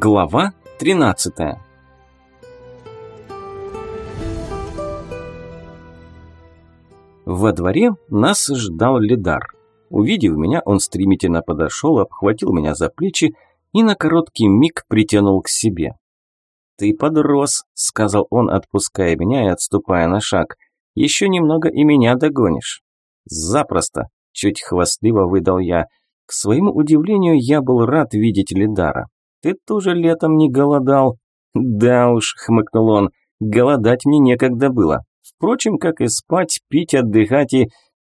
Глава 13 Во дворе нас ждал Лидар. Увидев меня, он стремительно подошел, обхватил меня за плечи и на короткий миг притянул к себе. «Ты подрос», – сказал он, отпуская меня и отступая на шаг. «Еще немного и меня догонишь». «Запросто», – чуть хвастливо выдал я. К своему удивлению, я был рад видеть Лидара. Ты тоже летом не голодал?» «Да уж», – хмыкнул он, – «голодать мне некогда было. Впрочем, как и спать, пить, отдыхать и...»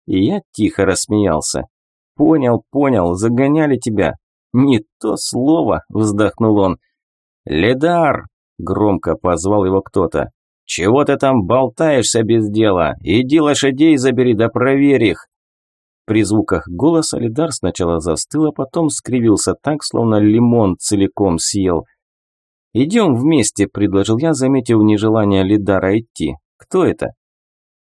И я тихо рассмеялся. «Понял, понял, загоняли тебя». «Не то слово», – вздохнул он. «Ледар!» – громко позвал его кто-то. «Чего ты там болтаешься без дела? Иди лошадей забери да проверь их!» При звуках голоса Лидар сначала застыл, а потом скривился так, словно лимон целиком съел. «Идем вместе», – предложил я, заметив нежелание Лидара идти. «Кто это?»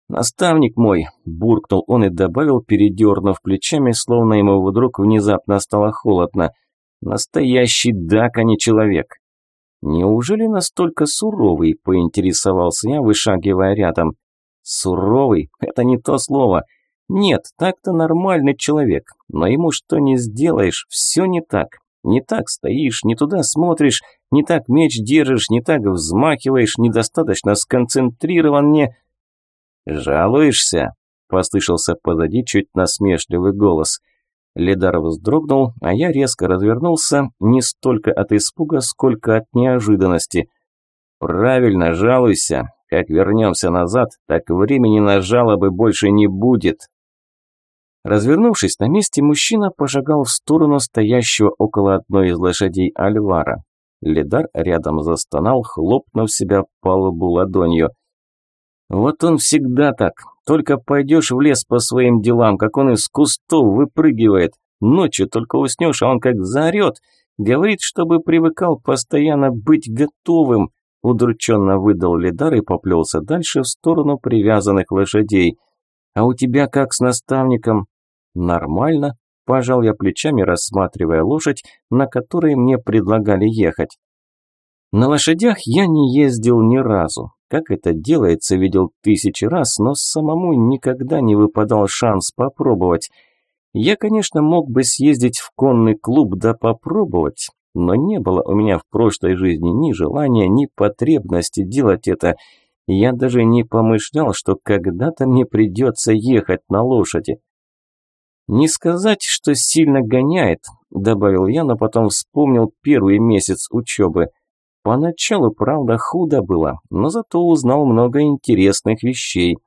«Наставник мой», – буркнул он и добавил, передернув плечами, словно ему вдруг внезапно стало холодно. «Настоящий дак, а не человек». «Неужели настолько суровый?» – поинтересовался я, вышагивая рядом. «Суровый – это не то слово. Нет, так-то нормальный человек, но ему что не сделаешь, все не так. Не так стоишь, не туда смотришь, не так меч держишь, не так взмахиваешь, недостаточно сконцентрирован, не... «Жалуешься?» – послышался позади чуть насмешливый голос. Ледар вздрогнул, а я резко развернулся, не столько от испуга, сколько от неожиданности. «Правильно, жалуйся. Как вернемся назад, так времени на жалобы больше не будет». Развернувшись на месте, мужчина пошагал в сторону стоящего около одной из лошадей Альвара. Лидар рядом застонал, хлопнув себя по лбу ладонью. «Вот он всегда так. Только пойдешь в лес по своим делам, как он из кустов выпрыгивает. Ночью только уснешь, а он как заорет. Говорит, чтобы привыкал постоянно быть готовым». Удрученно выдал Лидар и поплелся дальше в сторону привязанных лошадей. «А у тебя как с наставником?» «Нормально», – пожал я плечами, рассматривая лошадь, на которой мне предлагали ехать. На лошадях я не ездил ни разу. Как это делается, видел тысячи раз, но самому никогда не выпадал шанс попробовать. Я, конечно, мог бы съездить в конный клуб да попробовать, но не было у меня в прошлой жизни ни желания, ни потребности делать это. Я даже не помышлял, что когда-то мне придется ехать на лошади. «Не сказать, что сильно гоняет», – добавил я, но потом вспомнил первый месяц учебы. Поначалу, правда, худо было, но зато узнал много интересных вещей.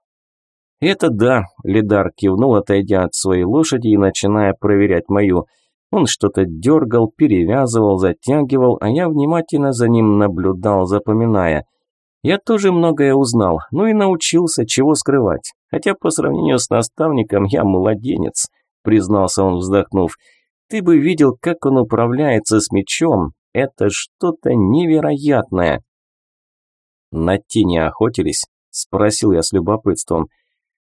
«Это да», – Лидар кивнул, отойдя от своей лошади и начиная проверять мою. Он что-то дергал, перевязывал, затягивал, а я внимательно за ним наблюдал, запоминая. Я тоже многое узнал, ну и научился, чего скрывать. Хотя по сравнению с наставником я младенец – признался он, вздохнув. «Ты бы видел, как он управляется с мечом. Это что-то невероятное». «На тени охотились?» – спросил я с любопытством.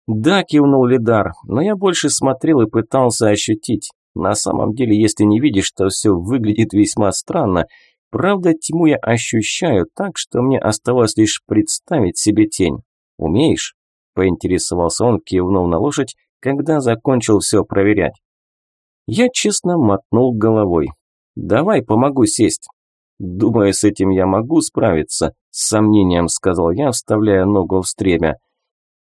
«Да», – кивнул Лидар, – «но я больше смотрел и пытался ощутить. На самом деле, если не видишь, то все выглядит весьма странно. Правда, тьму я ощущаю так, что мне оставалось лишь представить себе тень. Умеешь?» – поинтересовался он, кивнув на лошадь, когда закончил все проверять. Я честно мотнул головой. «Давай, помогу сесть». «Думаю, с этим я могу справиться», – с сомнением сказал я, вставляя ногу в стремя.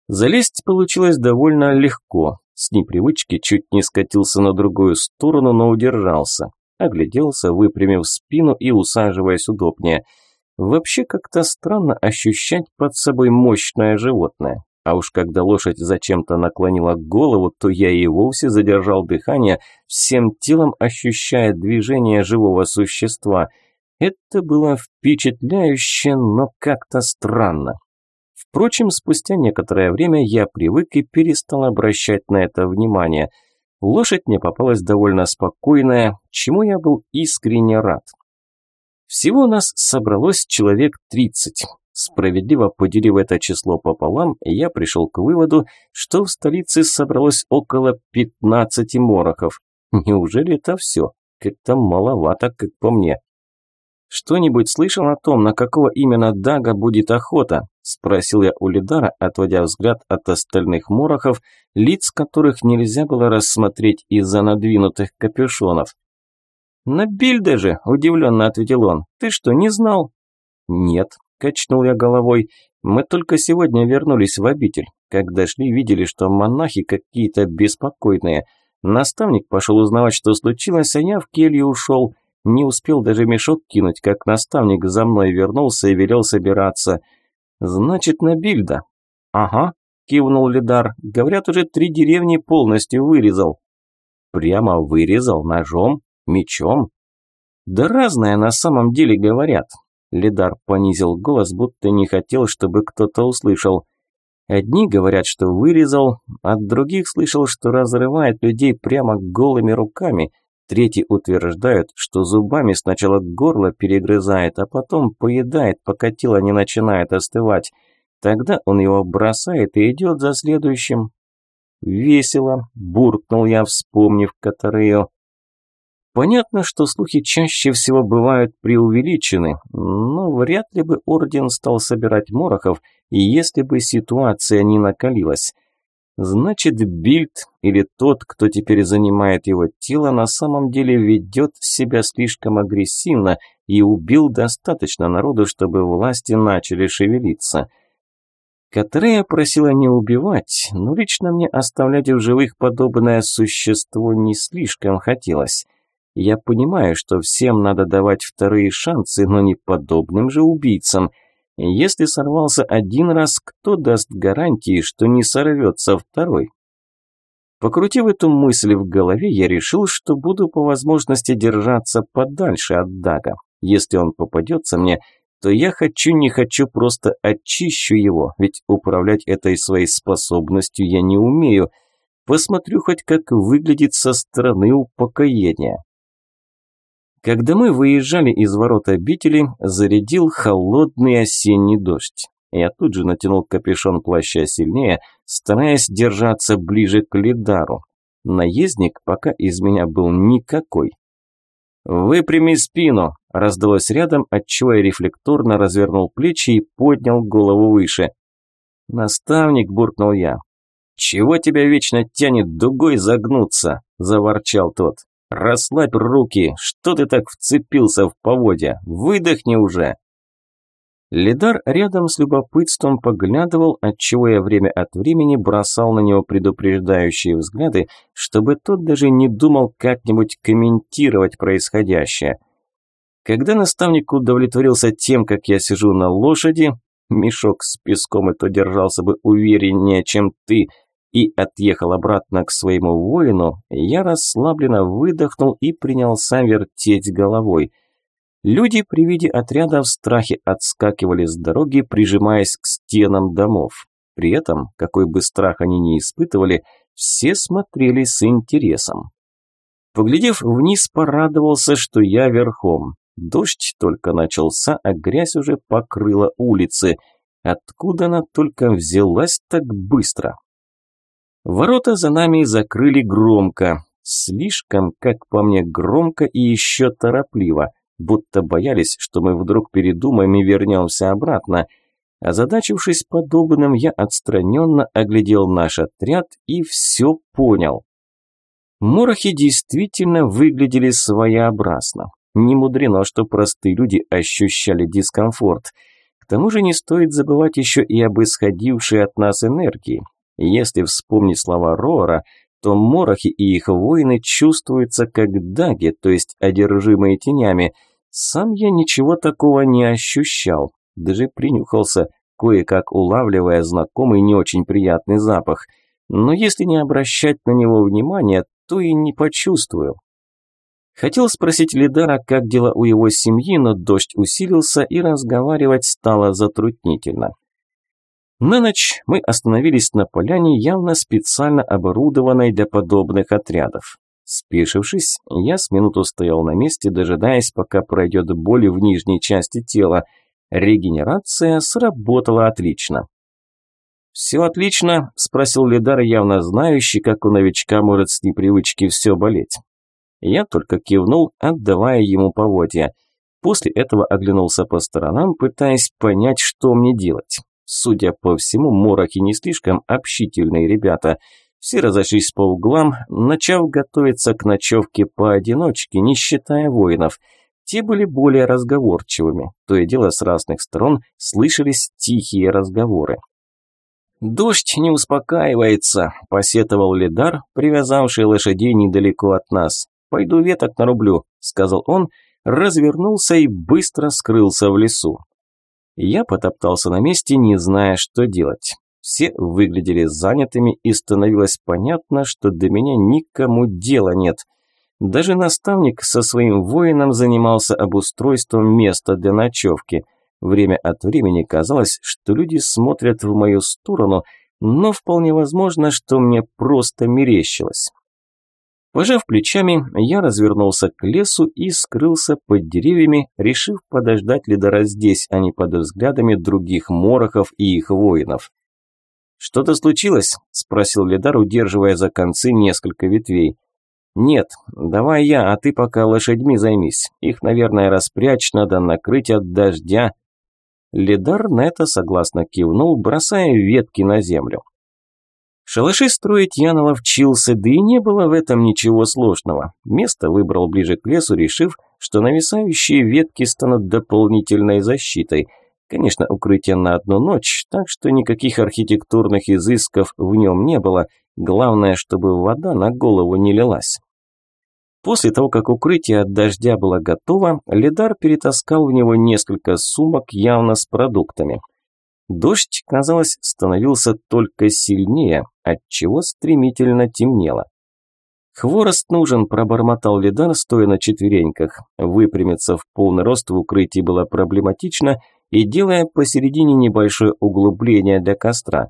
Залезть получилось довольно легко. С непривычки чуть не скатился на другую сторону, но удержался. Огляделся, выпрямив спину и усаживаясь удобнее. Вообще как-то странно ощущать под собой мощное животное. А уж когда лошадь зачем-то наклонила голову, то я и вовсе задержал дыхание, всем телом ощущая движение живого существа. Это было впечатляюще, но как-то странно. Впрочем, спустя некоторое время я привык и перестал обращать на это внимание. Лошадь мне попалась довольно спокойная, чему я был искренне рад. Всего нас собралось человек тридцать. Справедливо поделив это число пополам, я пришел к выводу, что в столице собралось около 15 мороков. Неужели это все? Как-то маловато, как по мне. «Что-нибудь слышал о том, на какого именно Дага будет охота?» – спросил я у Лидара, отводя взгляд от остальных морохов, лиц которых нельзя было рассмотреть из-за надвинутых капюшонов. «На Бильде же!» – удивленно ответил он. «Ты что, не знал?» «Нет», – качнул я головой. «Мы только сегодня вернулись в обитель. Когда шли, видели, что монахи какие-то беспокойные. Наставник пошел узнавать, что случилось, а я в келью ушел». Не успел даже мешок кинуть, как наставник за мной вернулся и велел собираться. Значит, на Бильда. Ага, кивнул Лидар. Говорят, уже три деревни полностью вырезал. Прямо вырезал ножом, мечом? Да разное на самом деле говорят. Лидар понизил голос, будто не хотел, чтобы кто-то услышал. Одни говорят, что вырезал, от других слышал, что разрывает людей прямо голыми руками, Третьи утверждают, что зубами сначала горло перегрызает, а потом поедает, пока тело не начинает остывать. Тогда он его бросает и идет за следующим. «Весело», – буркнул я, вспомнив Катарею. Понятно, что слухи чаще всего бывают преувеличены, но вряд ли бы Орден стал собирать морохов, если бы ситуация не накалилась. Значит, Бильд или тот, кто теперь занимает его тело, на самом деле ведет себя слишком агрессивно и убил достаточно народу, чтобы власти начали шевелиться. Катрея просила не убивать, но лично мне оставлять в живых подобное существо не слишком хотелось. Я понимаю, что всем надо давать вторые шансы, но не подобным же убийцам – если сорвался один раз, кто даст гарантии, что не сорвется второй? Покрутив эту мысль в голове, я решил, что буду по возможности держаться подальше от Дага. Если он попадется мне, то я хочу не хочу просто очищу его, ведь управлять этой своей способностью я не умею. Посмотрю хоть как выглядит со стороны упокоения. Когда мы выезжали из ворот обители, зарядил холодный осенний дождь. Я тут же натянул капюшон плаща сильнее, стараясь держаться ближе к Лидару. Наездник пока из меня был никакой. «Выпрями спину!» – раздалось рядом, отчего я рефлекторно развернул плечи и поднял голову выше. «Наставник!» – буркнул я. «Чего тебя вечно тянет дугой загнуться?» – заворчал тот. «Расслабь руки! Что ты так вцепился в поводья? Выдохни уже!» Лидар рядом с любопытством поглядывал, отчего я время от времени бросал на него предупреждающие взгляды, чтобы тот даже не думал как-нибудь комментировать происходящее. Когда наставник удовлетворился тем, как я сижу на лошади, мешок с песком и то держался бы увереннее, чем ты – и отъехал обратно к своему воину, я расслабленно выдохнул и принялся вертеть головой. Люди при виде отряда в страхе отскакивали с дороги, прижимаясь к стенам домов. При этом, какой бы страх они ни испытывали, все смотрели с интересом. Поглядев вниз, порадовался, что я верхом. Дождь только начался, а грязь уже покрыла улицы. Откуда она только взялась так быстро? Ворота за нами закрыли громко. Слишком, как по мне, громко и еще торопливо, будто боялись, что мы вдруг передумаем и вернемся обратно. Озадачившись подобным, я отстраненно оглядел наш отряд и все понял. Морохи действительно выглядели своеобразно. Не мудрено, что простые люди ощущали дискомфорт. К тому же не стоит забывать еще и об исходившей от нас энергии. Если вспомнить слова Роора, то морохи и их воины чувствуются как даги, то есть одержимые тенями. Сам я ничего такого не ощущал, даже принюхался, кое-как улавливая знакомый не очень приятный запах. Но если не обращать на него внимания, то и не почувствую. Хотел спросить Лидара, как дела у его семьи, но дождь усилился и разговаривать стало затруднительно. На ночь мы остановились на поляне, явно специально оборудованной для подобных отрядов. Спешившись, я с минуту стоял на месте, дожидаясь, пока пройдет боль в нижней части тела. Регенерация сработала отлично. «Все отлично?» – спросил Лидар, явно знающий, как у новичка может с непривычки все болеть. Я только кивнул, отдавая ему поводья. После этого оглянулся по сторонам, пытаясь понять, что мне делать. Судя по всему, морохи не слишком общительные ребята. Все разошлись по углам, начав готовиться к ночевке поодиночке, не считая воинов. Те были более разговорчивыми. То и дело с разных сторон слышались тихие разговоры. «Дождь не успокаивается», – посетовал Лидар, привязавший лошадей недалеко от нас. «Пойду веток нарублю», – сказал он, развернулся и быстро скрылся в лесу. Я потоптался на месте, не зная, что делать. Все выглядели занятыми, и становилось понятно, что до меня никому дела нет. Даже наставник со своим воином занимался обустройством места для ночевки. Время от времени казалось, что люди смотрят в мою сторону, но вполне возможно, что мне просто мерещилось. Пожав плечами, я развернулся к лесу и скрылся под деревьями, решив подождать лидера здесь, а не под взглядами других морохов и их воинов. «Что-то случилось?» – спросил Лидар, удерживая за концы несколько ветвей. «Нет, давай я, а ты пока лошадьми займись. Их, наверное, распрячь, надо накрыть от дождя». Лидар на это согласно кивнул, бросая ветки на землю. Шалаши строить я наловчился, да и не было в этом ничего сложного. Место выбрал ближе к лесу, решив, что нависающие ветки станут дополнительной защитой. Конечно, укрытие на одну ночь, так что никаких архитектурных изысков в нем не было. Главное, чтобы вода на голову не лилась. После того, как укрытие от дождя было готово, Лидар перетаскал в него несколько сумок явно с продуктами. Дождь, казалось, становился только сильнее, отчего стремительно темнело. «Хворост нужен», – пробормотал Лидар, стоя на четвереньках. Выпрямиться в полный рост в укрытии было проблематично и делая посередине небольшое углубление для костра.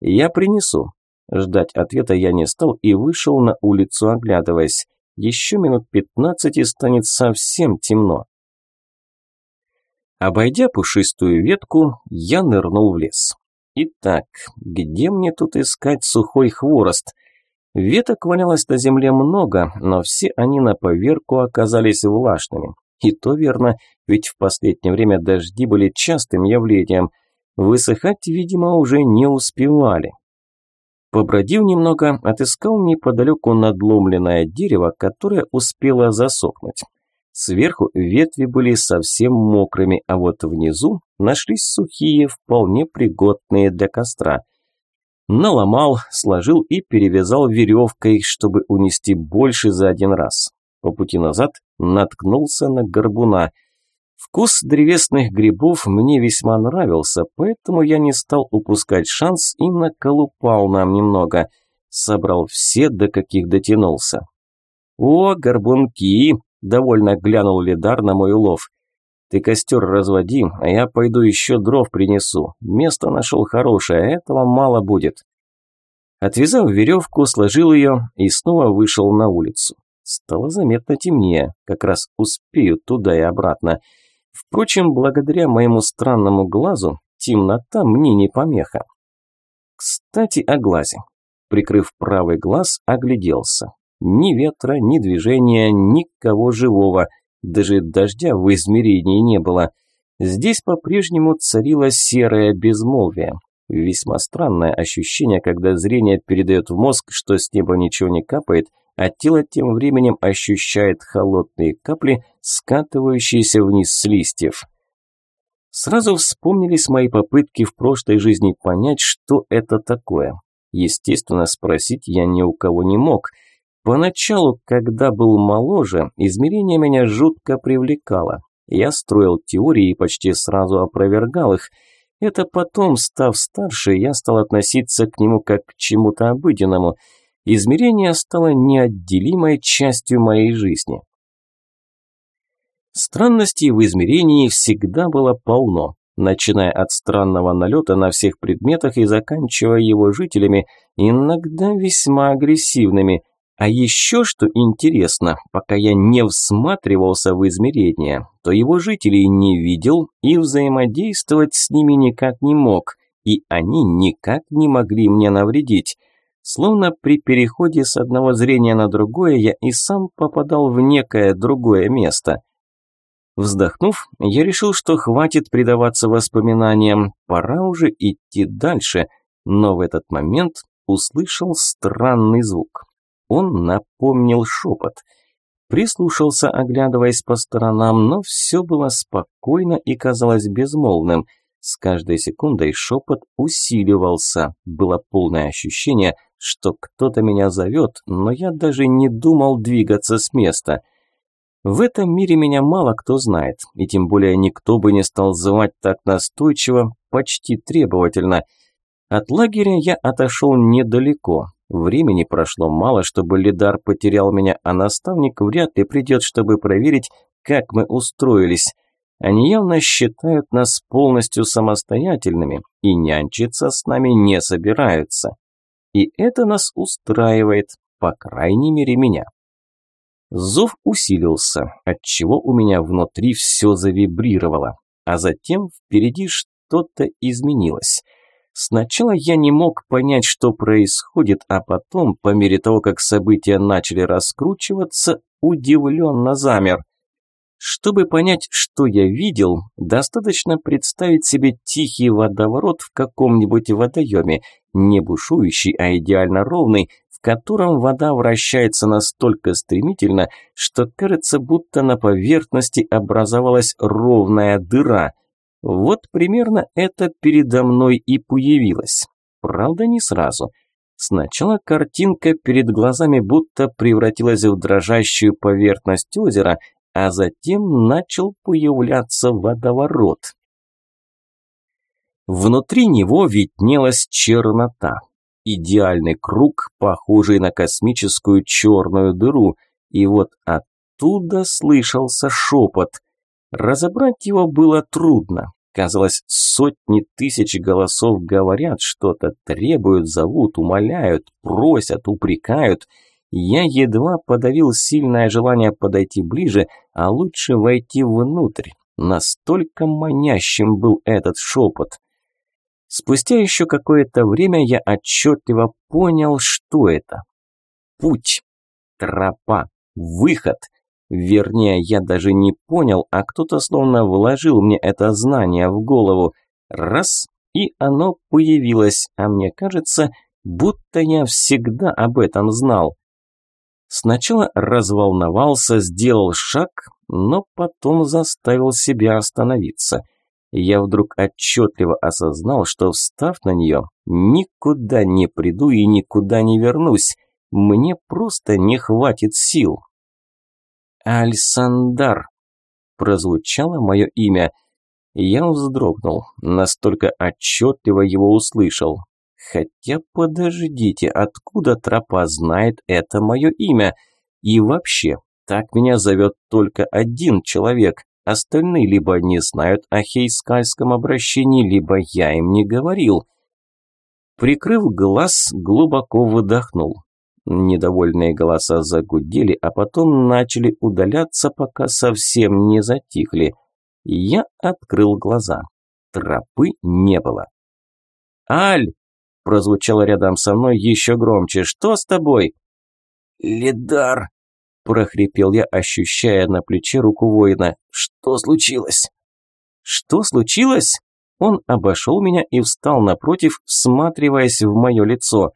«Я принесу». Ждать ответа я не стал и вышел на улицу, оглядываясь. Еще минут пятнадцать и станет совсем темно. Обойдя пушистую ветку, я нырнул в лес. Итак, где мне тут искать сухой хворост? Веток валялось на земле много, но все они на поверку оказались влажными. И то верно, ведь в последнее время дожди были частым явлением. Высыхать, видимо, уже не успевали. Побродив немного, отыскал неподалеку надломленное дерево, которое успело засохнуть. Сверху ветви были совсем мокрыми, а вот внизу нашлись сухие, вполне пригодные для костра. Наломал, сложил и перевязал веревкой, чтобы унести больше за один раз. По пути назад наткнулся на горбуна. Вкус древесных грибов мне весьма нравился, поэтому я не стал упускать шанс и наколупал нам немного. Собрал все, до каких дотянулся. «О, горбунки!» Довольно глянул Лидар на мой улов. «Ты костер разводи, а я пойду еще дров принесу. Место нашел хорошее, а этого мало будет». Отвязав веревку, сложил ее и снова вышел на улицу. Стало заметно темнее, как раз успею туда и обратно. Впрочем, благодаря моему странному глазу, темнота мне не помеха. Кстати, о глазе. Прикрыв правый глаз, огляделся. Ни ветра, ни движения, никого живого. Даже дождя в измерении не было. Здесь по-прежнему царило серое безмолвие. Весьма странное ощущение, когда зрение передает в мозг, что с неба ничего не капает, а тело тем временем ощущает холодные капли, скатывающиеся вниз с листьев. Сразу вспомнились мои попытки в прошлой жизни понять, что это такое. Естественно, спросить я ни у кого не мог – Поначалу, когда был моложе, измерение меня жутко привлекало. Я строил теории и почти сразу опровергал их. Это потом, став старше, я стал относиться к нему как к чему-то обыденному. Измерение стало неотделимой частью моей жизни. Странностей в измерении всегда было полно, начиная от странного налета на всех предметах и заканчивая его жителями, иногда весьма агрессивными – а еще что интересно, пока я не всматривался в измерения, то его жителей не видел и взаимодействовать с ними никак не мог, и они никак не могли мне навредить. Словно при переходе с одного зрения на другое я и сам попадал в некое другое место. Вздохнув, я решил, что хватит предаваться воспоминаниям, пора уже идти дальше, но в этот момент услышал странный звук. Он напомнил шепот. Прислушался, оглядываясь по сторонам, но все было спокойно и казалось безмолвным. С каждой секундой шепот усиливался. Было полное ощущение, что кто-то меня зовет, но я даже не думал двигаться с места – в этом мире меня мало кто знает, и тем более никто бы не стал звать так настойчиво, почти требовательно. От лагеря я отошел недалеко. Времени прошло мало, чтобы Лидар потерял меня, а наставник вряд ли придет, чтобы проверить, как мы устроились. Они явно считают нас полностью самостоятельными и нянчиться с нами не собираются. И это нас устраивает, по крайней мере меня. Зов усилился, отчего у меня внутри все завибрировало, а затем впереди что-то изменилось. Сначала я не мог понять, что происходит, а потом, по мере того, как события начали раскручиваться, удивленно замер. Чтобы понять, что я видел, достаточно представить себе тихий водоворот в каком-нибудь водоеме, не бушующий, а идеально ровный, в котором вода вращается настолько стремительно, что кажется, будто на поверхности образовалась ровная дыра. Вот примерно это передо мной и появилось. Правда, не сразу. Сначала картинка перед глазами будто превратилась в дрожащую поверхность озера, а затем начал появляться водоворот. Внутри него виднелась чернота идеальный круг, похожий на космическую черную дыру, и вот оттуда слышался шепот. Разобрать его было трудно. Казалось, сотни тысяч голосов говорят что-то, требуют, зовут, умоляют, просят, упрекают. Я едва подавил сильное желание подойти ближе, а лучше войти внутрь. Настолько манящим был этот шепот. Спустя еще какое-то время я отчетливо понял, что это. Путь, тропа, выход. Вернее, я даже не понял, а кто-то словно вложил мне это знание в голову. Раз, и оно появилось, а мне кажется, будто я всегда об этом знал. Сначала разволновался, сделал шаг, но потом заставил себя остановиться – я вдруг отчетливо осознал, что встав на нее, никуда не приду и никуда не вернусь. Мне просто не хватит сил. «Альсандар», – прозвучало мое имя. Я вздрогнул, настолько отчетливо его услышал. Хотя подождите, откуда тропа знает это мое имя? И вообще, так меня зовет только один человек. Остальные либо не знают о хейскальском обращении, либо я им не говорил. Прикрыв глаз, глубоко выдохнул. Недовольные голоса загудели, а потом начали удаляться, пока совсем не затихли. Я открыл глаза. Тропы не было. «Аль!» – прозвучало рядом со мной еще громче. «Что с тобой?» «Лидар!» прохрипел я, ощущая на плече руку воина. «Что случилось?» «Что случилось?» Он обошел меня и встал напротив, всматриваясь в мое лицо.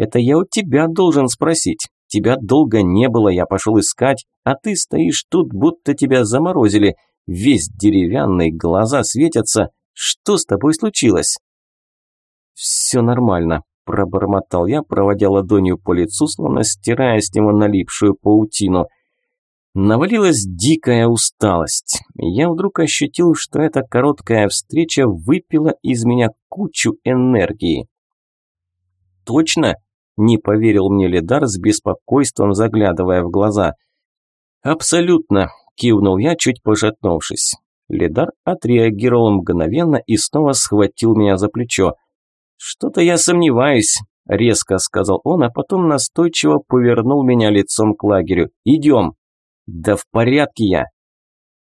«Это я у тебя должен спросить. Тебя долго не было, я пошел искать, а ты стоишь тут, будто тебя заморозили. Весь деревянный, глаза светятся. Что с тобой случилось?» «Все нормально», пробормотал я, проводя ладонью по лицу, словно стирая с него налипшую паутину. Навалилась дикая усталость. Я вдруг ощутил, что эта короткая встреча выпила из меня кучу энергии. «Точно?» – не поверил мне Лидар с беспокойством, заглядывая в глаза. «Абсолютно», – кивнул я, чуть пожатнувшись. Лидар отреагировал мгновенно и снова схватил меня за плечо – «Что-то я сомневаюсь», – резко сказал он, а потом настойчиво повернул меня лицом к лагерю. «Идем». «Да в порядке я».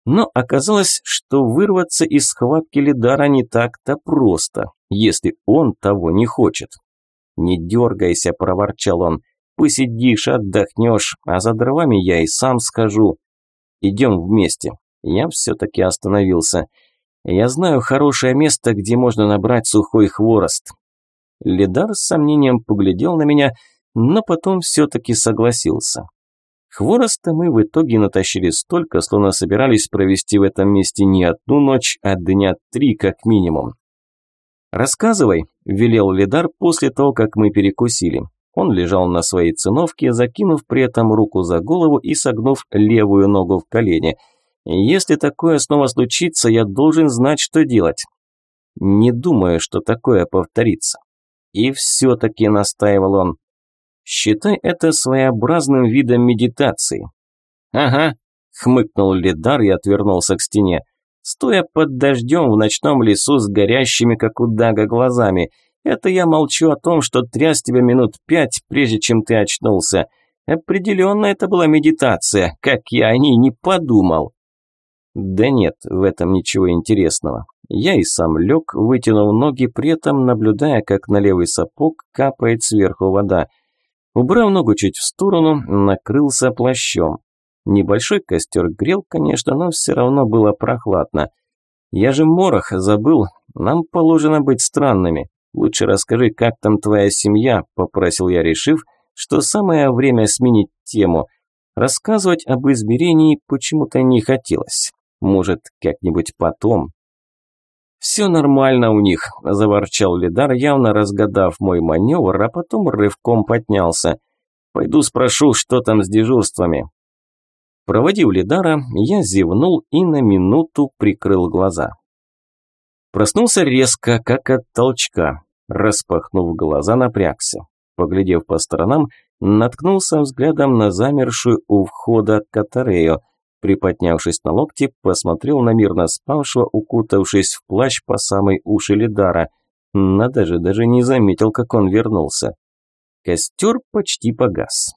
Но оказалось, что вырваться из схватки Лидара не так-то просто, если он того не хочет. «Не дергайся», – проворчал он. «Посидишь, отдохнешь, а за дровами я и сам скажу. Идем вместе. Я все-таки остановился. Я знаю хорошее место, где можно набрать сухой хворост. Лидар с сомнением поглядел на меня, но потом все-таки согласился. Хвороста мы в итоге натащили столько, словно собирались провести в этом месте не одну ночь, а дня три как минимум. «Рассказывай», – велел Лидар после того, как мы перекусили. Он лежал на своей циновке, закинув при этом руку за голову и согнув левую ногу в колени. «Если такое снова случится, я должен знать, что делать». «Не думаю, что такое повторится». И все-таки настаивал он. Считай это своеобразным видом медитации. Ага, хмыкнул Лидар и отвернулся к стене. Стоя под дождем в ночном лесу с горящими, как у Дага, глазами. Это я молчу о том, что тряс тебя минут пять, прежде чем ты очнулся. Определенно это была медитация, как я о ней не подумал. Да нет, в этом ничего интересного. Я и сам лег, вытянув ноги, при этом наблюдая, как на левый сапог капает сверху вода – Убрав ногу чуть в сторону, накрылся плащом. Небольшой костер грел, конечно, но все равно было прохладно. Я же морох забыл, нам положено быть странными. Лучше расскажи, как там твоя семья, попросил я, решив, что самое время сменить тему. Рассказывать об измерении почему-то не хотелось. Может, как-нибудь потом. «Все нормально у них», – заворчал Лидар, явно разгадав мой маневр, а потом рывком поднялся. «Пойду спрошу, что там с дежурствами». Проводив Лидара, я зевнул и на минуту прикрыл глаза. Проснулся резко, как от толчка. Распахнув глаза, напрягся. Поглядев по сторонам, наткнулся взглядом на замершую у входа Катарею – Приподнявшись на локти, посмотрел на мирно спавшего, укутавшись в плащ по самой уши Лидара. Надо же, даже не заметил, как он вернулся. Костер почти погас.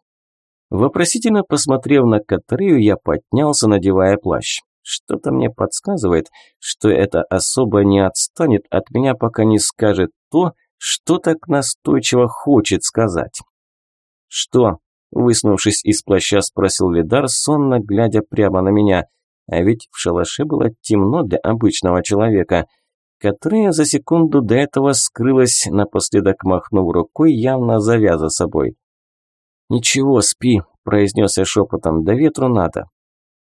Вопросительно посмотрев на Катрею, я поднялся, надевая плащ. Что-то мне подсказывает, что это особо не отстанет от меня, пока не скажет то, что так настойчиво хочет сказать. «Что?» Выснувшись из плаща, спросил Лидар, сонно глядя прямо на меня. А ведь в шалаше было темно для обычного человека. Катрея за секунду до этого скрылась, напоследок махнув рукой, явно завяза собой. «Ничего, спи», – произнес я шепотом, – «до ветру надо».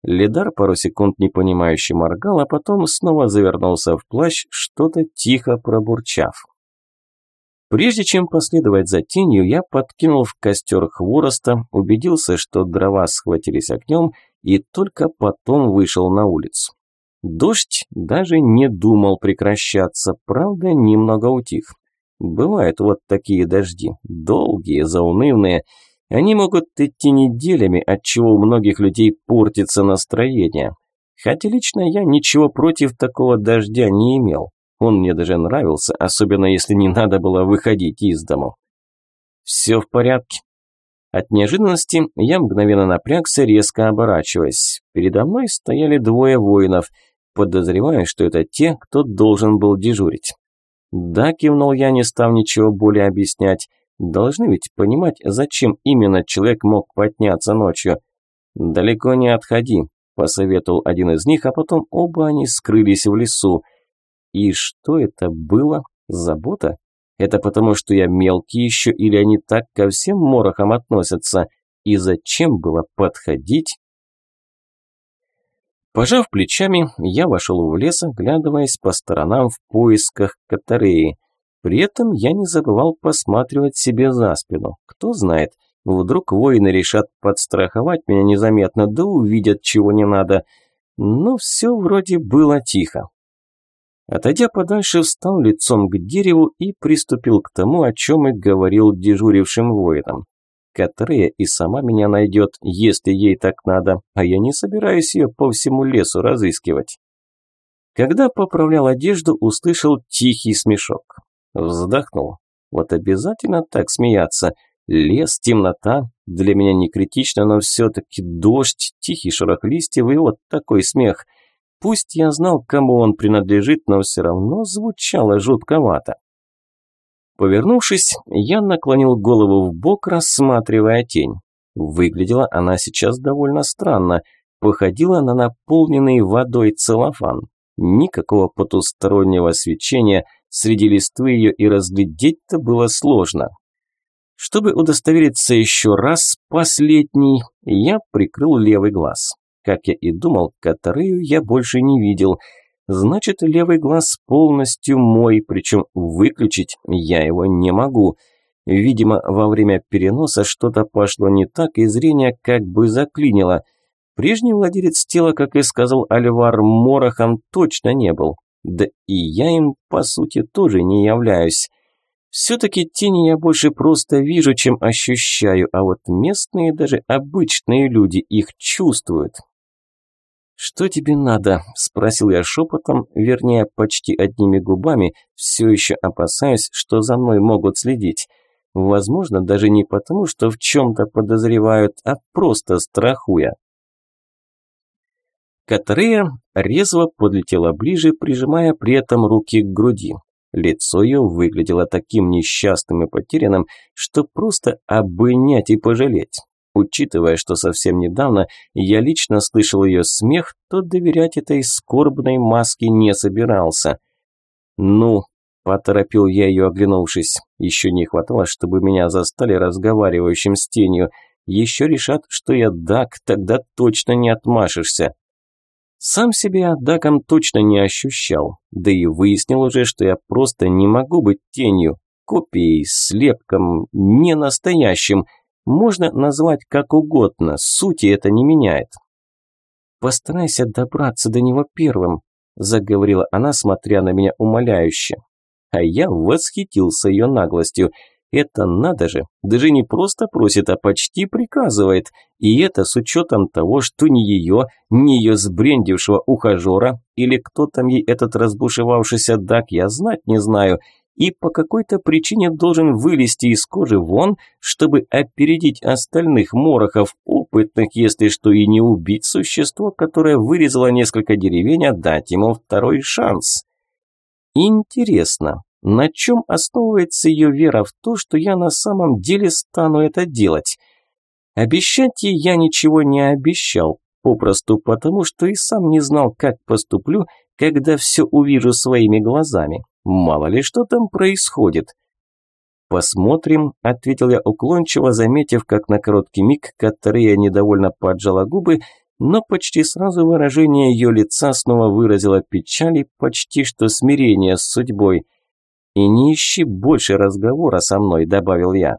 Лидар пару секунд непонимающе моргал, а потом снова завернулся в плащ, что-то тихо пробурчав. Прежде чем последовать за тенью, я подкинул в костер хвороста, убедился, что дрова схватились огнем, и только потом вышел на улицу. Дождь даже не думал прекращаться, правда, немного утих. Бывают вот такие дожди, долгие, заунывные. Они могут идти неделями, отчего у многих людей портится настроение. Хотя лично я ничего против такого дождя не имел. Он мне даже нравился, особенно если не надо было выходить из дому. «Все в порядке». От неожиданности я мгновенно напрягся, резко оборачиваясь. Передо мной стояли двое воинов, подозревая, что это те, кто должен был дежурить. «Да», – кивнул я, не став ничего более объяснять. «Должны ведь понимать, зачем именно человек мог подняться ночью». «Далеко не отходи», – посоветовал один из них, а потом оба они скрылись в лесу – и что это было? Забота? Это потому, что я мелкий еще, или они так ко всем морохам относятся? И зачем было подходить? Пожав плечами, я вошел в лес, оглядываясь по сторонам в поисках Катареи. При этом я не забывал посматривать себе за спину. Кто знает, вдруг воины решат подстраховать меня незаметно, да увидят, чего не надо. Но все вроде было тихо. Отойдя подальше, встал лицом к дереву и приступил к тому, о чем и говорил дежурившим воинам. Катрея и сама меня найдет, если ей так надо, а я не собираюсь ее по всему лесу разыскивать. Когда поправлял одежду, услышал тихий смешок. Вздохнул. Вот обязательно так смеяться. Лес, темнота, для меня не критично, но все-таки дождь, тихий шорох листьев и вот такой смех – Пусть я знал, кому он принадлежит, но все равно звучало жутковато. Повернувшись, я наклонил голову в бок, рассматривая тень. Выглядела она сейчас довольно странно. походила на наполненный водой целлофан. Никакого потустороннего свечения, среди листвы ее и разглядеть-то было сложно. Чтобы удостовериться еще раз, последний, я прикрыл левый глаз. Как я и думал, Катарею я больше не видел. Значит, левый глаз полностью мой, причем выключить я его не могу. Видимо, во время переноса что-то пошло не так, и зрение как бы заклинило. Прежний владелец тела, как и сказал Альвар, Морохом точно не был. Да и я им, по сути, тоже не являюсь. Все-таки тени я больше просто вижу, чем ощущаю, а вот местные, даже обычные люди их чувствуют. «Что тебе надо?» – спросил я шепотом, вернее, почти одними губами, все еще опасаясь, что за мной могут следить. Возможно, даже не потому, что в чем-то подозревают, а просто страхуя. Катрея резво подлетела ближе, прижимая при этом руки к груди. Лицо ее выглядело таким несчастным и потерянным, что просто обынять и пожалеть. Учитывая, что совсем недавно я лично слышал ее смех, то доверять этой скорбной маске не собирался. «Ну», – поторопил я ее, оглянувшись, еще не хватало, чтобы меня застали разговаривающим с тенью. Еще решат, что я дак, тогда точно не отмашешься. Сам себя даком точно не ощущал, да и выяснил уже, что я просто не могу быть тенью, копией, слепком, не настоящим – можно назвать как угодно, сути это не меняет. «Постарайся добраться до него первым», – заговорила она, смотря на меня умоляюще. А я восхитился ее наглостью. Это надо же, даже не просто просит, а почти приказывает. И это с учетом того, что ни ее, ни ее сбрендившего ухажера, или кто там ей этот разбушевавшийся дак, я знать не знаю – и по какой-то причине должен вылезти из кожи вон, чтобы опередить остальных морохов, опытных, если что, и не убить существо, которое вырезало несколько деревень, а дать ему второй шанс. Интересно, на чем основывается ее вера в то, что я на самом деле стану это делать? Обещать ей я ничего не обещал, попросту потому, что и сам не знал, как поступлю, когда все увижу своими глазами. Мало ли что там происходит. «Посмотрим», – ответил я уклончиво, заметив, как на короткий миг Катарея недовольно поджала губы, но почти сразу выражение ее лица снова выразило печаль и почти что смирение с судьбой. «И не ищи больше разговора со мной», – добавил я.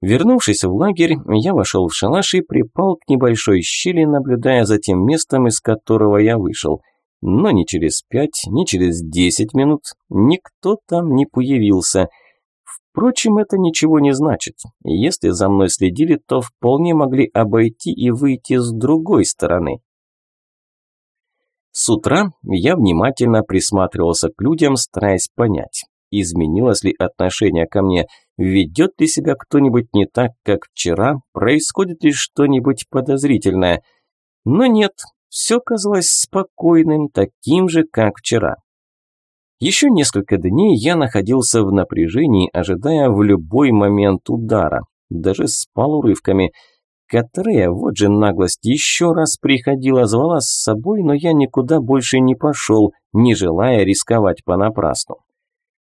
Вернувшись в лагерь, я вошел в шалаш и припал к небольшой щели, наблюдая за тем местом, из которого я вышел – но ни через пять, ни через десять минут никто там не появился. Впрочем, это ничего не значит. Если за мной следили, то вполне могли обойти и выйти с другой стороны. С утра я внимательно присматривался к людям, стараясь понять, изменилось ли отношение ко мне, ведет ли себя кто-нибудь не так, как вчера, происходит ли что-нибудь подозрительное. Но нет, все казалось спокойным, таким же, как вчера. Еще несколько дней я находился в напряжении, ожидая в любой момент удара. Даже спал урывками. Катрея, вот же наглость, еще раз приходила, звала с собой, но я никуда больше не пошел, не желая рисковать понапрасну.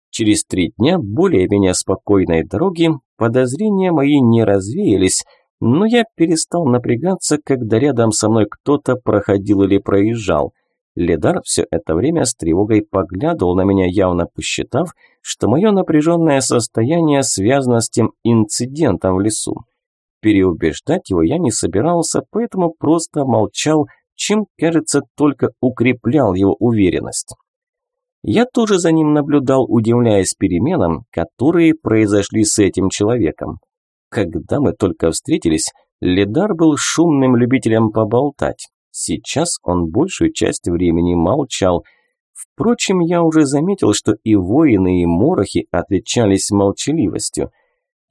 Через три дня более-менее спокойной дороги подозрения мои не развеялись, но я перестал напрягаться, когда рядом со мной кто-то проходил или проезжал. Ледар все это время с тревогой поглядывал на меня, явно посчитав, что мое напряженное состояние связано с тем инцидентом в лесу. Переубеждать его я не собирался, поэтому просто молчал, чем, кажется, только укреплял его уверенность. Я тоже за ним наблюдал, удивляясь переменам, которые произошли с этим человеком. Когда мы только встретились, Ледар был шумным любителем поболтать. Сейчас он большую часть времени молчал. Впрочем, я уже заметил, что и воины, и морохи отличались молчаливостью.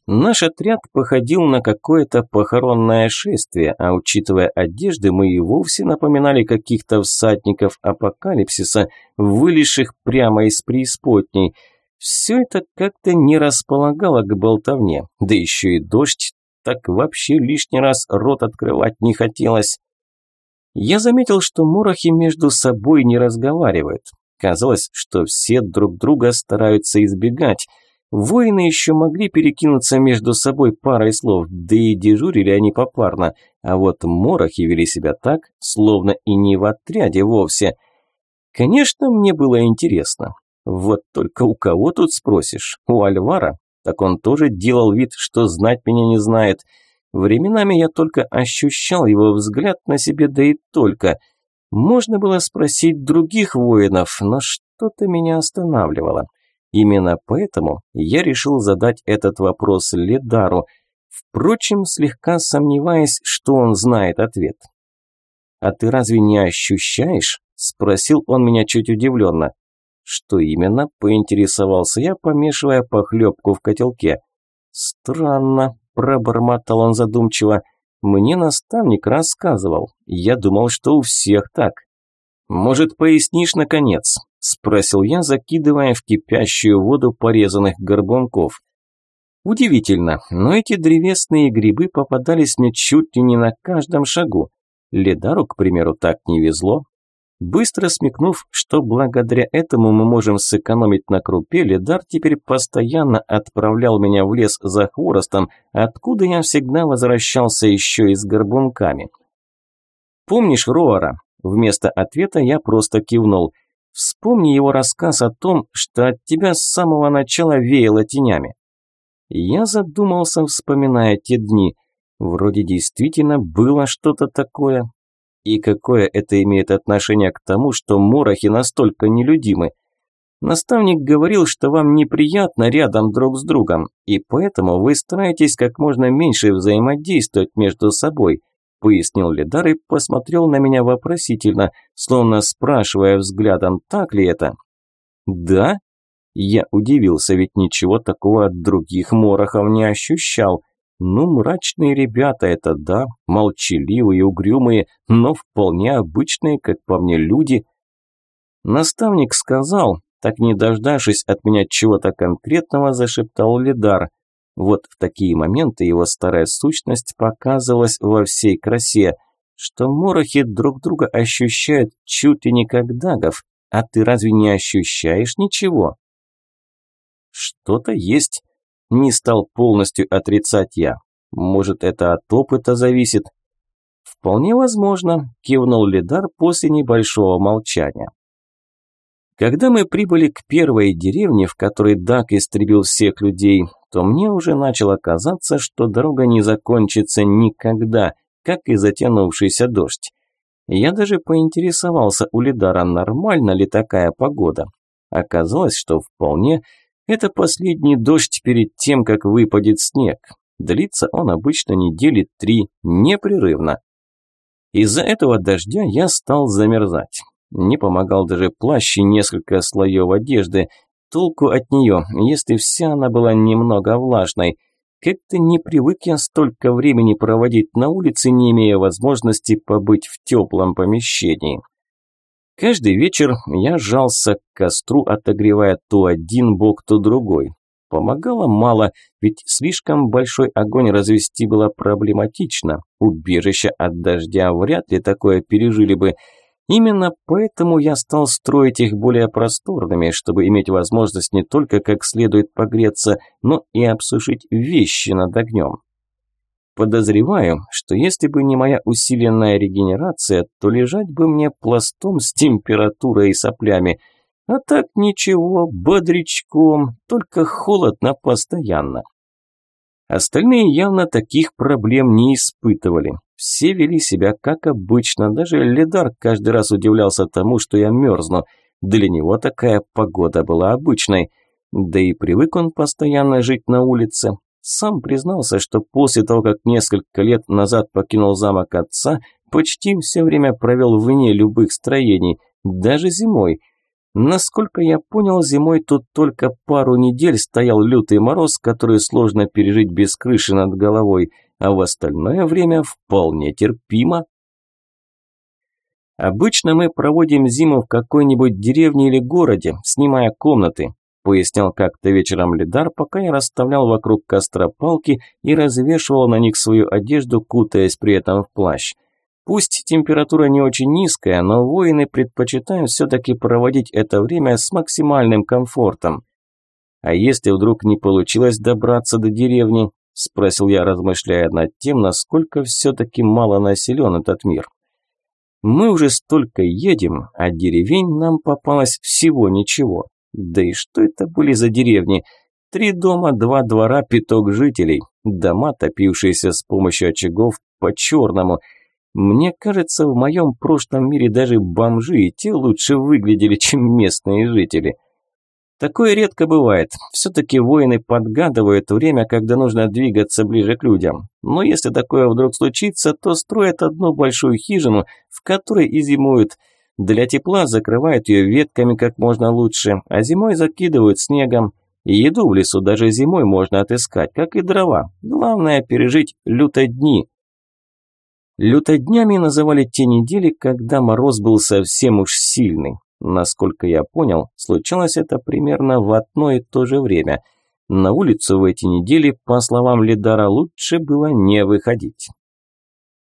Наш отряд походил на какое-то похоронное шествие, а учитывая одежды, мы и вовсе напоминали каких-то всадников апокалипсиса, вылезших прямо из преисподней – все это как-то не располагало к болтовне, да еще и дождь, так вообще лишний раз рот открывать не хотелось. Я заметил, что морохи между собой не разговаривают. Казалось, что все друг друга стараются избегать. Воины еще могли перекинуться между собой парой слов, да и дежурили они попарно, а вот морохи вели себя так, словно и не в отряде вовсе. Конечно, мне было интересно. Вот только у кого тут спросишь? У Альвара? Так он тоже делал вид, что знать меня не знает – Временами я только ощущал его взгляд на себе, да и только. Можно было спросить других воинов, но что-то меня останавливало. Именно поэтому я решил задать этот вопрос Ледару, впрочем, слегка сомневаясь, что он знает ответ. «А ты разве не ощущаешь?» – спросил он меня чуть удивленно. «Что именно?» – поинтересовался я, помешивая похлебку в котелке. «Странно», пробормотал он задумчиво. Мне наставник рассказывал. Я думал, что у всех так. Может, пояснишь наконец? Спросил я, закидывая в кипящую воду порезанных горбунков. Удивительно, но эти древесные грибы попадались мне чуть ли не на каждом шагу. Ледару, к примеру, так не везло. Быстро смекнув, что благодаря этому мы можем сэкономить на крупе, Ледар теперь постоянно отправлял меня в лес за хворостом, откуда я всегда возвращался еще и с горбунками. «Помнишь Роара?» Вместо ответа я просто кивнул. «Вспомни его рассказ о том, что от тебя с самого начала веяло тенями». Я задумался, вспоминая те дни. Вроде действительно было что-то такое, и какое это имеет отношение к тому, что морохи настолько нелюдимы? Наставник говорил, что вам неприятно рядом друг с другом, и поэтому вы стараетесь как можно меньше взаимодействовать между собой, пояснил Лидар и посмотрел на меня вопросительно, словно спрашивая взглядом, так ли это. Да? Я удивился, ведь ничего такого от других морохов не ощущал. Ну, мрачные ребята это да, молчаливые, угрюмые, но вполне обычные, как по мне, люди. Наставник сказал, так не дождавшись от меня чего-то конкретного, зашептал Лидар. Вот в такие моменты его старая сущность показывалась во всей красе, что морохи друг друга ощущают чуть ли не как дагов, а ты разве не ощущаешь ничего? Что-то есть, не стал полностью отрицать я. Может, это от опыта зависит? Вполне возможно, кивнул Лидар после небольшого молчания. Когда мы прибыли к первой деревне, в которой Дак истребил всех людей, то мне уже начало казаться, что дорога не закончится никогда, как и затянувшийся дождь. Я даже поинтересовался у Лидара, нормально ли такая погода. Оказалось, что вполне – это последний дождь перед тем, как выпадет снег. Длится он обычно недели три, непрерывно. Из-за этого дождя я стал замерзать. Не помогал даже плащ и несколько слоев одежды. Толку от нее, если вся она была немного влажной. Как-то не привык я столько времени проводить на улице, не имея возможности побыть в теплом помещении. Каждый вечер я жался к костру, отогревая то один бок, то другой. Помогало мало, ведь слишком большой огонь развести было проблематично. Убежище от дождя вряд ли такое пережили бы. Именно поэтому я стал строить их более просторными, чтобы иметь возможность не только как следует погреться, но и обсушить вещи над огнем. Подозреваю, что если бы не моя усиленная регенерация, то лежать бы мне пластом с температурой и соплями. А так ничего, бодрячком, только холодно постоянно. Остальные явно таких проблем не испытывали. Все вели себя как обычно, даже Ледар каждый раз удивлялся тому, что я мерзну. Для него такая погода была обычной. Да и привык он постоянно жить на улице, сам признался, что после того, как несколько лет назад покинул замок отца, почти все время провел вне любых строений, даже зимой. Насколько я понял, зимой тут только пару недель стоял лютый мороз, который сложно пережить без крыши над головой, а в остальное время вполне терпимо. Обычно мы проводим зиму в какой-нибудь деревне или городе, снимая комнаты пояснял как-то вечером Лидар, пока я расставлял вокруг костра палки и развешивал на них свою одежду, кутаясь при этом в плащ. Пусть температура не очень низкая, но воины предпочитают все-таки проводить это время с максимальным комфортом. А если вдруг не получилось добраться до деревни, спросил я, размышляя над тем, насколько все-таки мало населен этот мир. Мы уже столько едем, а деревень нам попалось всего ничего. Да и что это были за деревни? Три дома, два двора, пяток жителей. Дома, топившиеся с помощью очагов по-черному. Мне кажется, в моем прошлом мире даже бомжи и те лучше выглядели, чем местные жители. Такое редко бывает. Все-таки воины подгадывают время, когда нужно двигаться ближе к людям. Но если такое вдруг случится, то строят одну большую хижину, в которой и зимуют. Для тепла закрывают ее ветками как можно лучше, а зимой закидывают снегом. Еду в лесу даже зимой можно отыскать, как и дрова. Главное пережить лютодни. Лютоднями называли те недели, когда мороз был совсем уж сильный. Насколько я понял, случалось это примерно в одно и то же время. На улицу в эти недели, по словам Лидара, лучше было не выходить.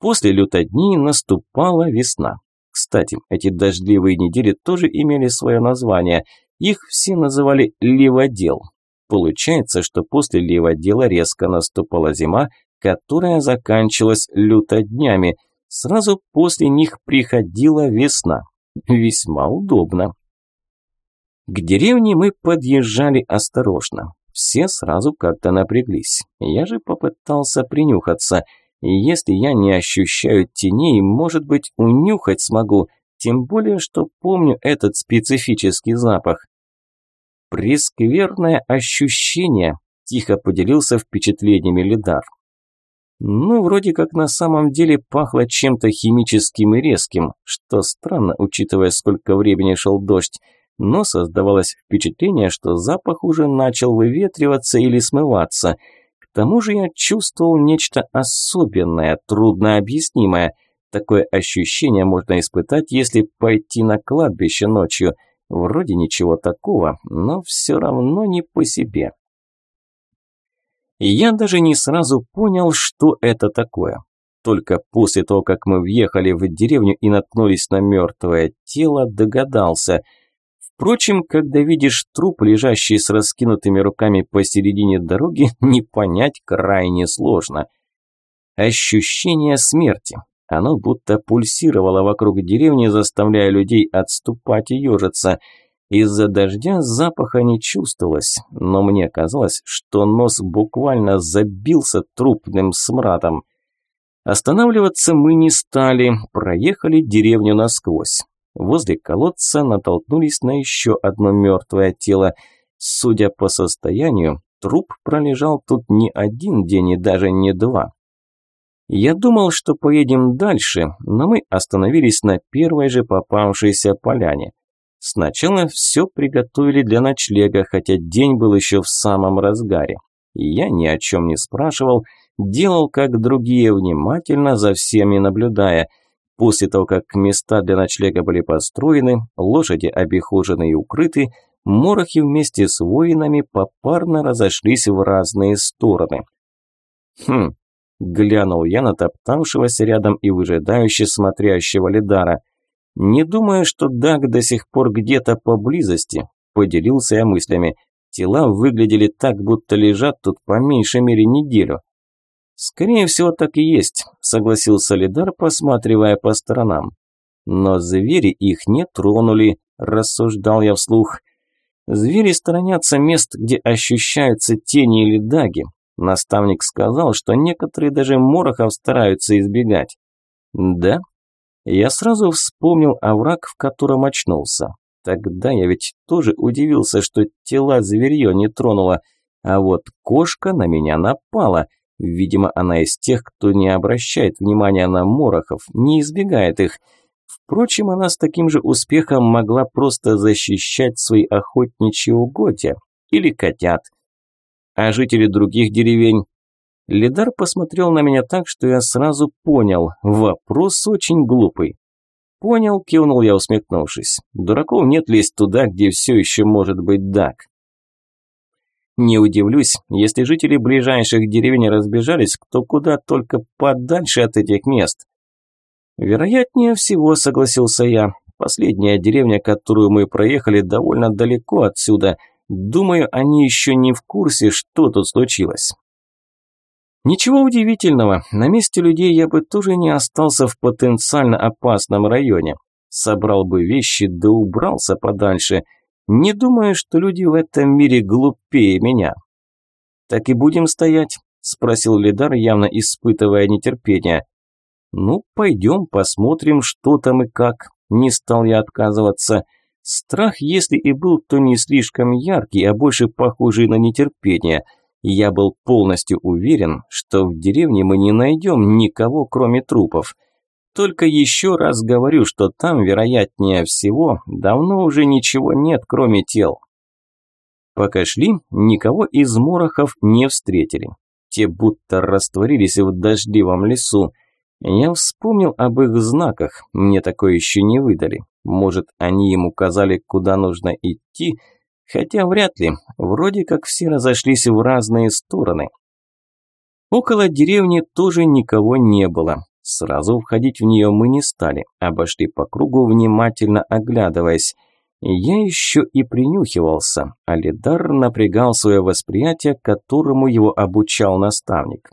После лютодней наступала весна. Кстати, эти дождливые недели тоже имели свое название. Их все называли «ливодел». Получается, что после ливодела резко наступала зима, которая заканчивалась лютоднями. Сразу после них приходила весна. Весьма удобно. К деревне мы подъезжали осторожно. Все сразу как-то напряглись. Я же попытался принюхаться. И если я не ощущаю теней, может быть, унюхать смогу. Тем более, что помню этот специфический запах. Прескверное ощущение, тихо поделился впечатлениями Лидар. Ну, вроде как на самом деле пахло чем-то химическим и резким, что странно, учитывая, сколько времени шел дождь, но создавалось впечатление, что запах уже начал выветриваться или смываться. К тому же я чувствовал нечто особенное, труднообъяснимое. Такое ощущение можно испытать, если пойти на кладбище ночью. Вроде ничего такого, но все равно не по себе. Я даже не сразу понял, что это такое. Только после того, как мы въехали в деревню и наткнулись на мертвое тело, догадался. Впрочем, когда видишь труп, лежащий с раскинутыми руками посередине дороги, не понять крайне сложно. Ощущение смерти. Оно будто пульсировало вокруг деревни, заставляя людей отступать и ежиться – из-за дождя запаха не чувствовалось, но мне казалось, что нос буквально забился трупным смрадом. Останавливаться мы не стали, проехали деревню насквозь. Возле колодца натолкнулись на еще одно мертвое тело. Судя по состоянию, труп пролежал тут не один день и даже не два. Я думал, что поедем дальше, но мы остановились на первой же попавшейся поляне. Сначала все приготовили для ночлега, хотя день был еще в самом разгаре. Я ни о чем не спрашивал, делал как другие, внимательно за всеми наблюдая. После того, как места для ночлега были построены, лошади обихожены и укрыты, морохи вместе с воинами попарно разошлись в разные стороны. «Хм», – глянул я на топтавшегося рядом и выжидающе смотрящего Лидара – «Не думаю, что Даг до сих пор где-то поблизости», – поделился я мыслями. Тела выглядели так, будто лежат тут по меньшей мере неделю. «Скорее всего, так и есть», – согласился Лидар, посматривая по сторонам. «Но звери их не тронули», – рассуждал я вслух. «Звери сторонятся мест, где ощущаются тени или даги. Наставник сказал, что некоторые даже морохов стараются избегать». «Да?» Я сразу вспомнил овраг, в котором очнулся. Тогда я ведь тоже удивился, что тела зверье не тронуло, а вот кошка на меня напала. Видимо, она из тех, кто не обращает внимания на морохов, не избегает их. Впрочем, она с таким же успехом могла просто защищать свои охотничьи угодья или котят. А жители других деревень Лидар посмотрел на меня так, что я сразу понял, вопрос очень глупый. «Понял», – кивнул я, усмехнувшись. «Дураков нет лезть туда, где все еще может быть Дак». Не удивлюсь, если жители ближайших деревень разбежались кто куда только подальше от этих мест. Вероятнее всего, согласился я. Последняя деревня, которую мы проехали, довольно далеко отсюда. Думаю, они еще не в курсе, что тут случилось. Ничего удивительного, на месте людей я бы тоже не остался в потенциально опасном районе. Собрал бы вещи да убрался подальше. Не думаю, что люди в этом мире глупее меня. «Так и будем стоять?» – спросил Лидар, явно испытывая нетерпение. «Ну, пойдем посмотрим, что там и как», – не стал я отказываться. Страх, если и был, то не слишком яркий, а больше похожий на нетерпение. Я был полностью уверен, что в деревне мы не найдем никого, кроме трупов. Только еще раз говорю, что там, вероятнее всего, давно уже ничего нет, кроме тел. Пока шли, никого из морохов не встретили. Те будто растворились в дождливом лесу. Я вспомнил об их знаках, мне такое еще не выдали. Может, они им указали, куда нужно идти, хотя вряд ли, вроде как все разошлись в разные стороны. Около деревни тоже никого не было. Сразу входить в нее мы не стали, обошли по кругу, внимательно оглядываясь. Я еще и принюхивался, а Лидар напрягал свое восприятие, которому его обучал наставник.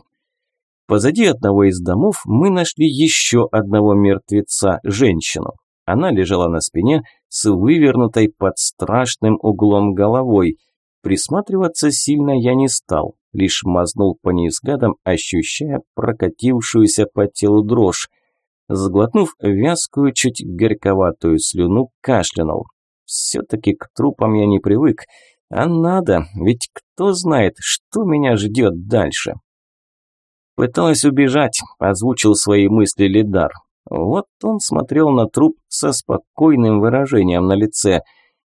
Позади одного из домов мы нашли еще одного мертвеца, женщину. Она лежала на спине с вывернутой под страшным углом головой. Присматриваться сильно я не стал, лишь мазнул по ней взглядом, ощущая прокатившуюся по телу дрожь. Сглотнув вязкую, чуть горьковатую слюну, кашлянул. Все-таки к трупам я не привык. А надо, ведь кто знает, что меня ждет дальше. Пыталась убежать, озвучил свои мысли Лидар. Вот он смотрел на труп со спокойным выражением на лице.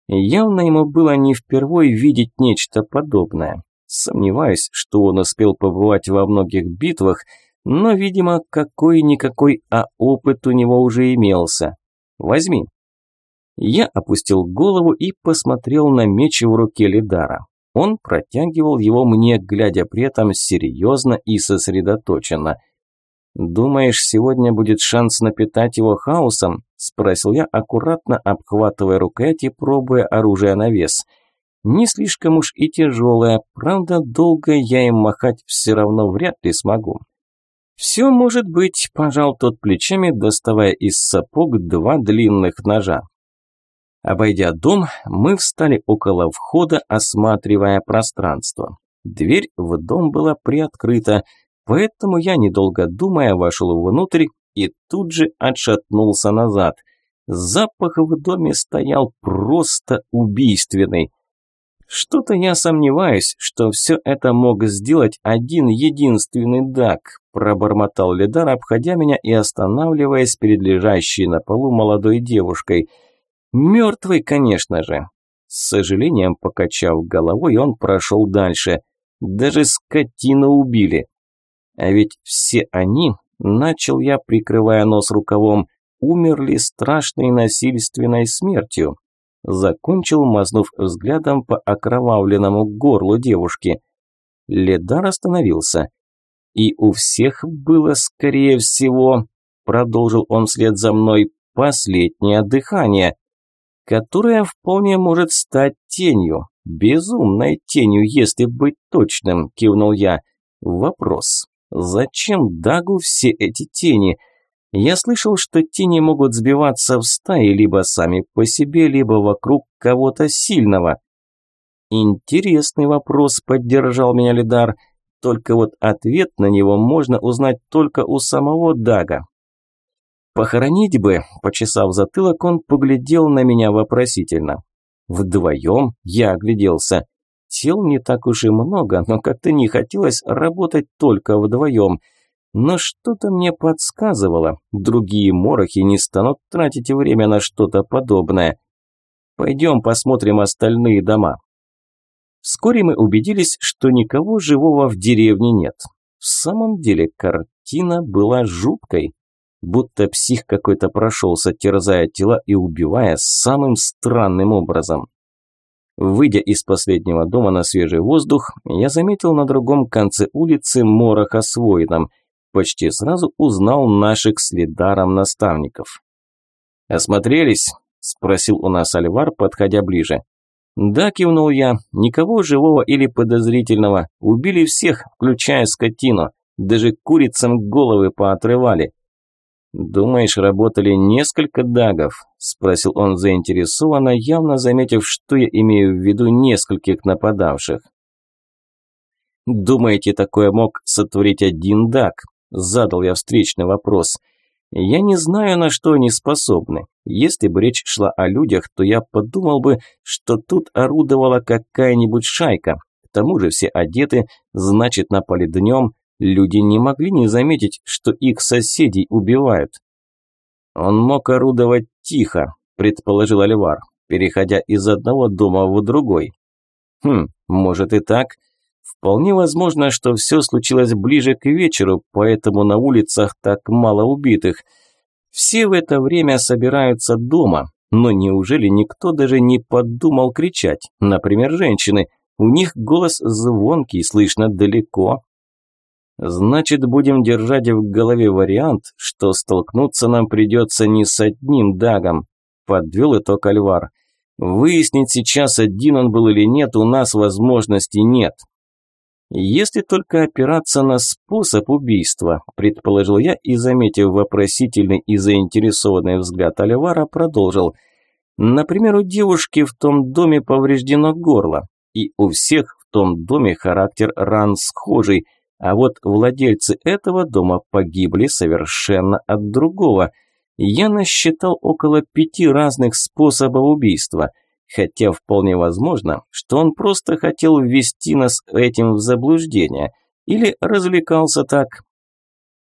Явно ему было не впервой видеть нечто подобное. Сомневаюсь, что он успел побывать во многих битвах, но, видимо, какой-никакой, а опыт у него уже имелся. Возьми. Я опустил голову и посмотрел на меч в руке Лидара. Он протягивал его мне, глядя при этом серьезно и сосредоточенно. «Думаешь, сегодня будет шанс напитать его хаосом?» – спросил я, аккуратно обхватывая рукоять и пробуя оружие на вес. «Не слишком уж и тяжелое, правда, долго я им махать все равно вряд ли смогу». «Все может быть», – пожал тот плечами, доставая из сапог два длинных ножа. Обойдя дом, мы встали около входа, осматривая пространство. Дверь в дом была приоткрыта, поэтому я, недолго думая, вошел внутрь и тут же отшатнулся назад. Запах в доме стоял просто убийственный. Что-то я сомневаюсь, что все это мог сделать один единственный Дак, пробормотал Лидар, обходя меня и останавливаясь перед лежащей на полу молодой девушкой – Мертвый, конечно же. С сожалением покачав головой, он прошел дальше. Даже скотину убили. А ведь все они, начал я, прикрывая нос рукавом, умерли страшной насильственной смертью. Закончил, мазнув взглядом по окровавленному горлу девушки. Ледар остановился. И у всех было, скорее всего, продолжил он вслед за мной, последнее дыхание которая вполне может стать тенью, безумной тенью, если быть точным, кивнул я. Вопрос, зачем Дагу все эти тени? Я слышал, что тени могут сбиваться в стаи либо сами по себе, либо вокруг кого-то сильного. Интересный вопрос, поддержал меня Лидар. Только вот ответ на него можно узнать только у самого Дага. Похоронить бы, почесав затылок, он поглядел на меня вопросительно. Вдвоем я огляделся. Тел не так уж и много, но как-то не хотелось работать только вдвоем. Но что-то мне подсказывало, другие морохи не станут тратить время на что-то подобное. Пойдем посмотрим остальные дома. Вскоре мы убедились, что никого живого в деревне нет. В самом деле картина была жуткой будто псих какой-то прошелся, терзая тела и убивая самым странным образом. Выйдя из последнего дома на свежий воздух, я заметил на другом конце улицы Мороха с воином. почти сразу узнал наших с Лидаром наставников. «Осмотрелись?» – спросил у нас Альвар, подходя ближе. «Да», – кивнул я, – «никого живого или подозрительного. Убили всех, включая скотину. Даже курицам головы поотрывали». «Думаешь, работали несколько дагов?» – спросил он заинтересованно, явно заметив, что я имею в виду нескольких нападавших. «Думаете, такое мог сотворить один даг?» – задал я встречный вопрос. «Я не знаю, на что они способны. Если бы речь шла о людях, то я подумал бы, что тут орудовала какая-нибудь шайка. К тому же все одеты, значит, напали днем, Люди не могли не заметить, что их соседей убивают. Он мог орудовать тихо, предположил Альвар, переходя из одного дома в другой. Хм, может и так. Вполне возможно, что все случилось ближе к вечеру, поэтому на улицах так мало убитых. Все в это время собираются дома, но неужели никто даже не подумал кричать? Например, женщины. У них голос звонкий, слышно далеко. Значит, будем держать в голове вариант, что столкнуться нам придется не с одним дагом. Подвел итог Альвар. Выяснить сейчас, один он был или нет, у нас возможности нет. Если только опираться на способ убийства, предположил я и, заметив вопросительный и заинтересованный взгляд Альвара, продолжил. Например, у девушки в том доме повреждено горло, и у всех в том доме характер ран схожий – а вот владельцы этого дома погибли совершенно от другого. Я насчитал около пяти разных способов убийства, хотя вполне возможно, что он просто хотел ввести нас этим в заблуждение или развлекался так.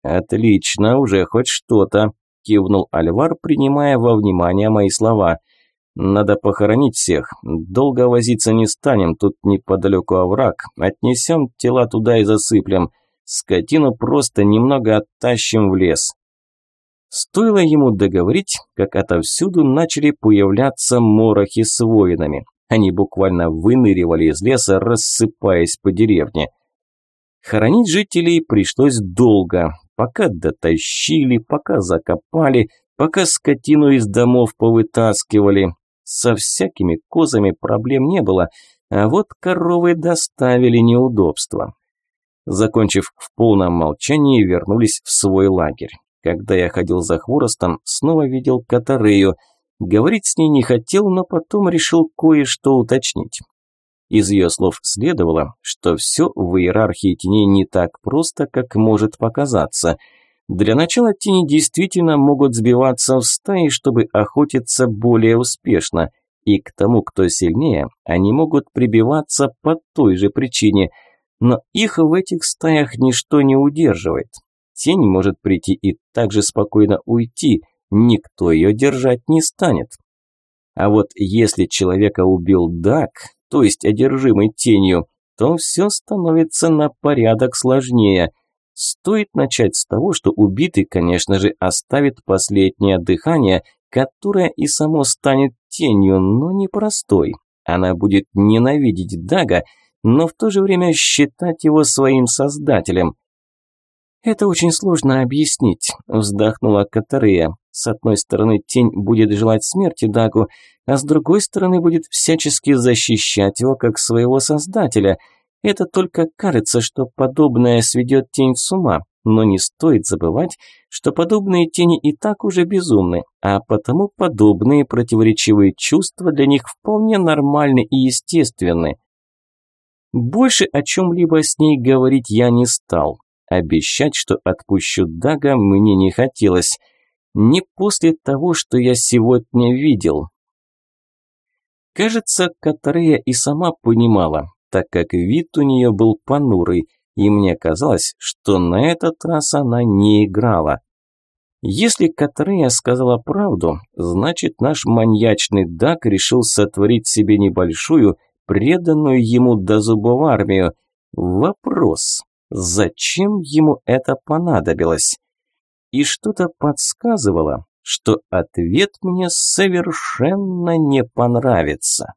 «Отлично, уже хоть что-то», – кивнул Альвар, принимая во внимание мои слова – надо похоронить всех. Долго возиться не станем, тут неподалеку овраг. Отнесем тела туда и засыплем. Скотину просто немного оттащим в лес. Стоило ему договорить, как отовсюду начали появляться морохи с воинами. Они буквально выныривали из леса, рассыпаясь по деревне. Хоронить жителей пришлось долго, пока дотащили, пока закопали, пока скотину из домов повытаскивали. Со всякими козами проблем не было, а вот коровы доставили неудобства. Закончив в полном молчании, вернулись в свой лагерь. Когда я ходил за хворостом, снова видел Катарею. Говорить с ней не хотел, но потом решил кое-что уточнить. Из ее слов следовало, что все в иерархии теней не так просто, как может показаться – для начала тени действительно могут сбиваться в стаи, чтобы охотиться более успешно, и к тому, кто сильнее, они могут прибиваться по той же причине, но их в этих стаях ничто не удерживает. Тень может прийти и также спокойно уйти, никто ее держать не станет. А вот если человека убил Дак, то есть одержимый тенью, то все становится на порядок сложнее – Стоит начать с того, что убитый, конечно же, оставит последнее дыхание, которое и само станет тенью, но не простой. Она будет ненавидеть Дага, но в то же время считать его своим создателем. «Это очень сложно объяснить», – вздохнула Катарея. «С одной стороны, тень будет желать смерти Дагу, а с другой стороны, будет всячески защищать его как своего создателя – это только кажется, что подобное сведет тень с ума, но не стоит забывать, что подобные тени и так уже безумны, а потому подобные противоречивые чувства для них вполне нормальны и естественны. Больше о чем-либо с ней говорить я не стал. Обещать, что отпущу Дага, мне не хотелось. Не после того, что я сегодня видел. Кажется, Катарея и сама понимала, так как вид у нее был понурый, и мне казалось, что на этот раз она не играла. Если Катрея сказала правду, значит наш маньячный Дак решил сотворить себе небольшую, преданную ему до зубов армию. Вопрос, зачем ему это понадобилось? И что-то подсказывало, что ответ мне совершенно не понравится.